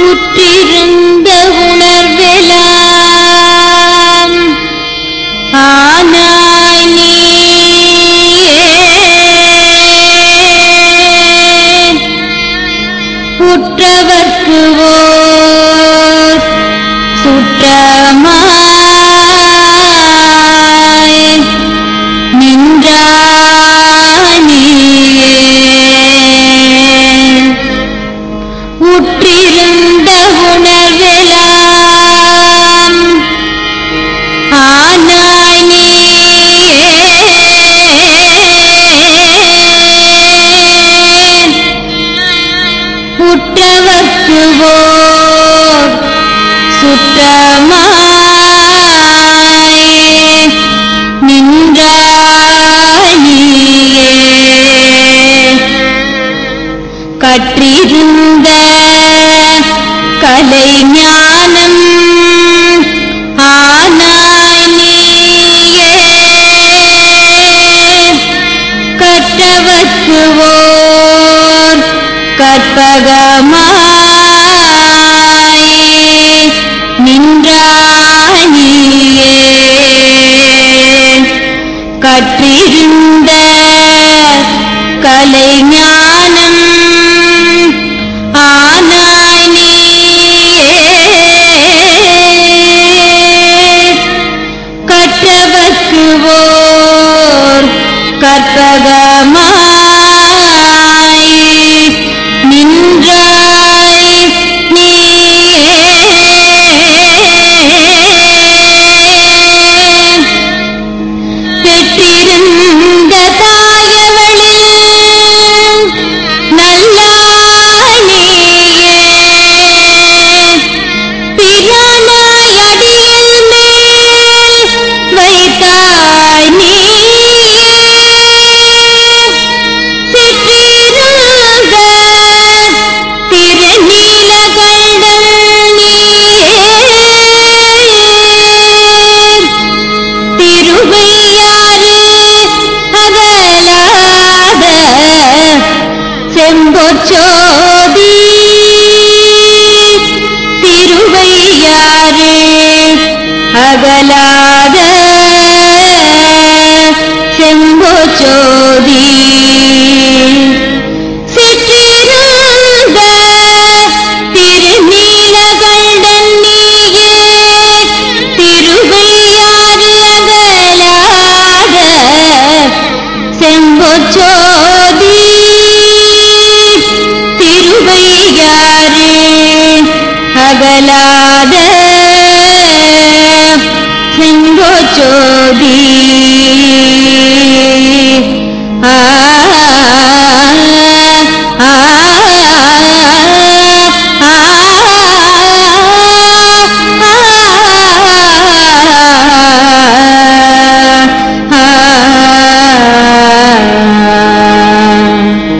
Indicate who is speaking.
Speaker 1: உற்றிருந்த உணர்வெலாம் ஆனாய் நீயே. உற்றவர்க்கு ஓர் சுற்றமாய் நின்றானியே கற்றிருந்த கலை ஞானம் ஆனாய் കലൈജ്ഞാനം കറ്റവക്ക് ഓർ കർത്തകമാ அகலாத செம்பொச்சோதி. சிற்றிருந்த திருநீலகண்டன் நீயே திருவையாறு அகலாத செம்பொச்சோதி. திருவையாறு அகலாத যদি